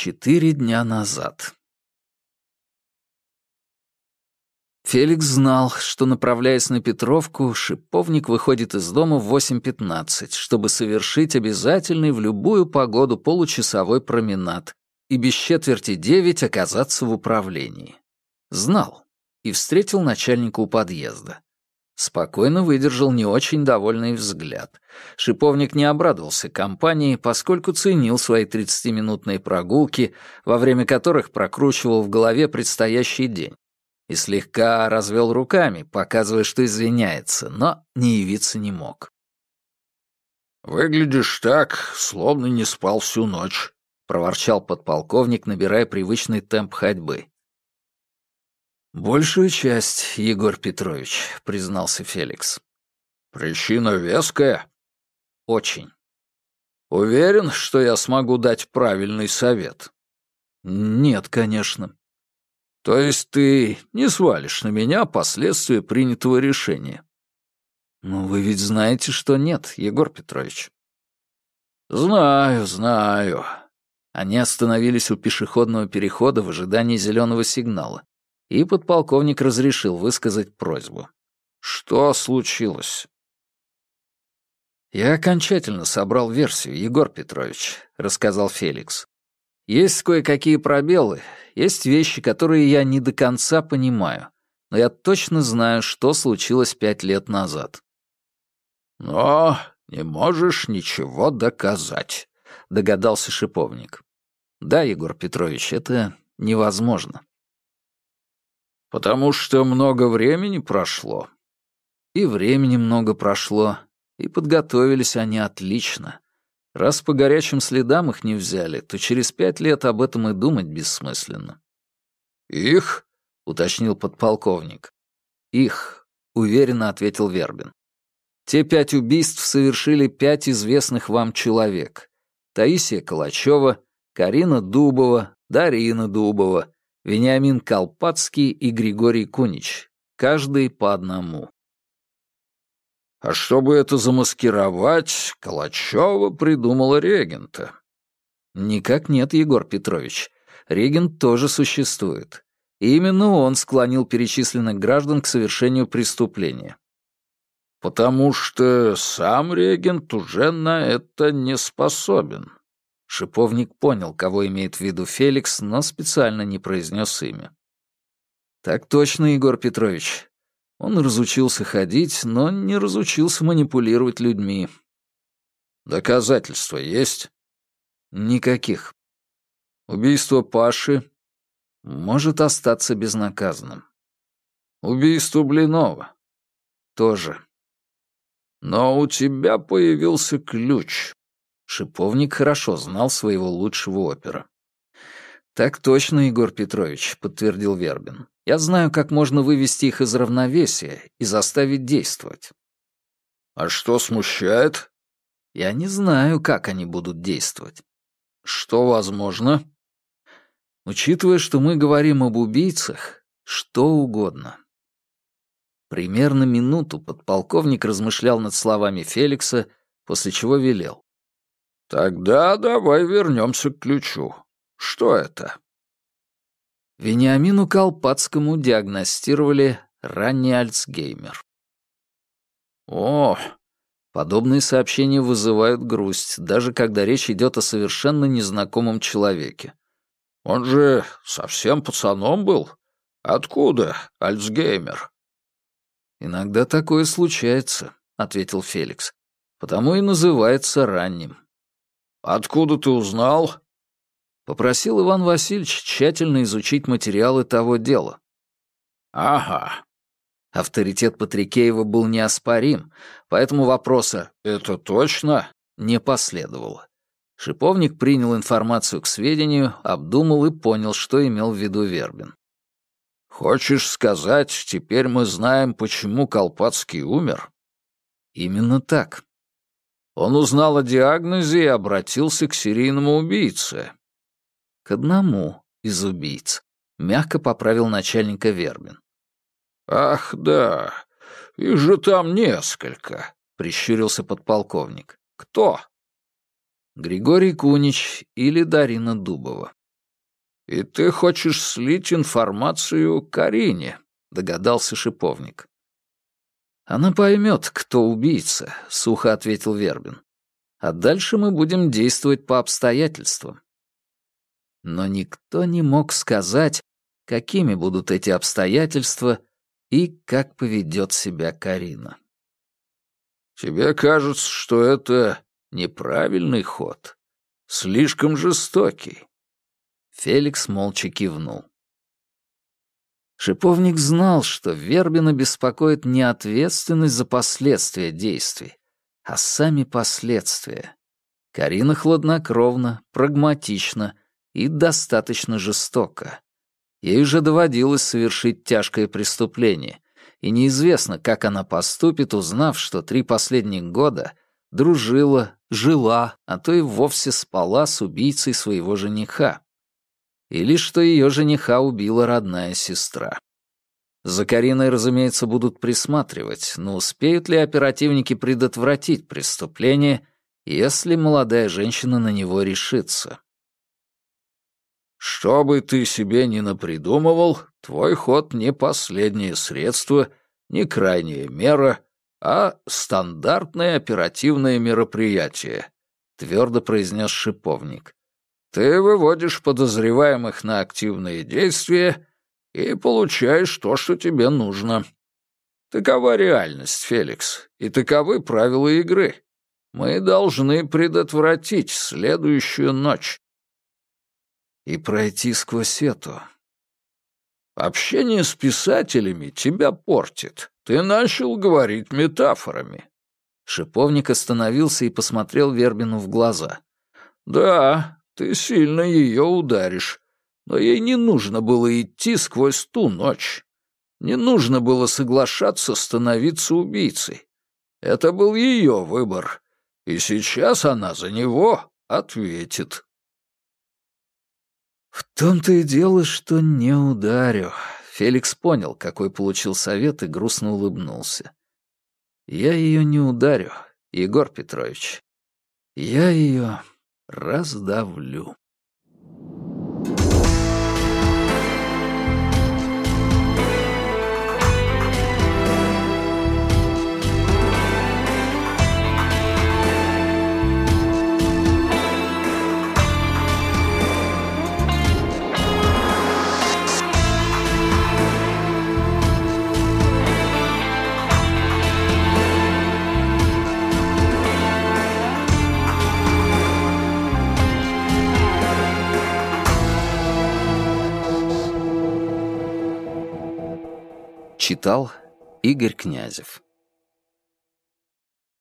Четыре дня назад. Феликс знал, что, направляясь на Петровку, шиповник выходит из дома в 8.15, чтобы совершить обязательный в любую погоду получасовой променад и без четверти девять оказаться в управлении. Знал и встретил начальника у подъезда. Спокойно выдержал не очень довольный взгляд. Шиповник не обрадовался компании, поскольку ценил свои тридцатиминутные прогулки, во время которых прокручивал в голове предстоящий день и слегка развел руками, показывая, что извиняется, но не явиться не мог. «Выглядишь так, словно не спал всю ночь», — проворчал подполковник, набирая привычный темп ходьбы. «Большую часть, Егор Петрович», — признался Феликс. «Причина веская?» «Очень». «Уверен, что я смогу дать правильный совет?» «Нет, конечно». То есть ты не свалишь на меня последствия принятого решения? Ну, вы ведь знаете, что нет, Егор Петрович. Знаю, знаю. Они остановились у пешеходного перехода в ожидании зеленого сигнала, и подполковник разрешил высказать просьбу. Что случилось? «Я окончательно собрал версию, Егор Петрович», — рассказал Феликс. «Есть кое-какие пробелы, есть вещи, которые я не до конца понимаю, но я точно знаю, что случилось пять лет назад. «Но не можешь ничего доказать», — догадался шиповник. «Да, Егор Петрович, это невозможно». «Потому что много времени прошло». «И времени много прошло, и подготовились они отлично. Раз по горячим следам их не взяли, то через пять лет об этом и думать бессмысленно. «Их?» — уточнил подполковник. «Их», — уверенно ответил Вербин. «Те пять убийств совершили пять известных вам человек. Таисия Калачева, Карина Дубова, Дарина Дубова, Вениамин Колпацкий и Григорий Кунич. Каждый по одному. А чтобы это замаскировать, Калачева придумала регента. Никак нет, Егор Петрович. Регент тоже существует. И именно он склонил перечисленных граждан к совершению преступления. Потому что сам регент уже на это не способен. Шиповник понял, кого имеет в виду Феликс, но специально не произнес имя. «Так точно, Егор Петрович. Он разучился ходить, но не разучился манипулировать людьми. Доказательства есть? Никаких. Убийство Паши может остаться безнаказанным. Убийство Блинова тоже. Но у тебя появился ключ. Шиповник хорошо знал своего лучшего опера. «Так точно, Егор Петрович», — подтвердил Вербин. Я знаю, как можно вывести их из равновесия и заставить действовать. А что смущает? Я не знаю, как они будут действовать. Что возможно? Учитывая, что мы говорим об убийцах, что угодно. Примерно минуту подполковник размышлял над словами Феликса, после чего велел. «Тогда давай вернемся к ключу. Что это?» Вениамину Колпацкому диагностировали ранний Альцгеймер. О, подобные сообщения вызывают грусть, даже когда речь идет о совершенно незнакомом человеке. Он же совсем пацаном был. Откуда Альцгеймер? Иногда такое случается, ответил Феликс. Потому и называется ранним. Откуда ты узнал? Попросил Иван Васильевич тщательно изучить материалы того дела. Ага. Авторитет Патрикеева был неоспорим, поэтому вопроса «это точно?» не последовало. Шиповник принял информацию к сведению, обдумал и понял, что имел в виду Вербин. «Хочешь сказать, теперь мы знаем, почему Колпацкий умер?» «Именно так». Он узнал о диагнозе и обратился к серийному убийце к одному из убийц», — мягко поправил начальника Вербин. «Ах, да, их же там несколько», — прищурился подполковник. «Кто?» Григорий Кунич или Дарина Дубова. «И ты хочешь слить информацию Карине», — догадался шиповник. «Она поймет, кто убийца», — сухо ответил Вербин. «А дальше мы будем действовать по обстоятельствам». Но никто не мог сказать, какими будут эти обстоятельства и как поведет себя Карина. «Тебе кажется, что это неправильный ход, слишком жестокий?» Феликс молча кивнул. Шиповник знал, что Вербина беспокоит не ответственность за последствия действий, а сами последствия. Карина хладнокровна, прагматична и достаточно жестока. Ей уже доводилось совершить тяжкое преступление, и неизвестно, как она поступит, узнав, что три последних года дружила, жила, а то и вовсе спала с убийцей своего жениха или что ее жениха убила родная сестра. За Кариной, разумеется, будут присматривать, но успеют ли оперативники предотвратить преступление, если молодая женщина на него решится? «Что бы ты себе ни напридумывал, твой ход не последнее средство, не крайняя мера, а стандартное оперативное мероприятие», — твердо произнес шиповник. Ты выводишь подозреваемых на активные действия и получаешь то, что тебе нужно. Такова реальность, Феликс, и таковы правила игры. Мы должны предотвратить следующую ночь. И пройти сквозь эту. Общение с писателями тебя портит. Ты начал говорить метафорами. Шиповник остановился и посмотрел Вербину в глаза. Да, ты сильно ее ударишь. Но ей не нужно было идти сквозь ту ночь. Не нужно было соглашаться становиться убийцей. Это был ее выбор. И сейчас она за него ответит. В том-то и дело, что не ударю. Феликс понял, какой получил совет, и грустно улыбнулся. Я ее не ударю, Егор Петрович. Я ее раздавлю. Читал Игорь Князев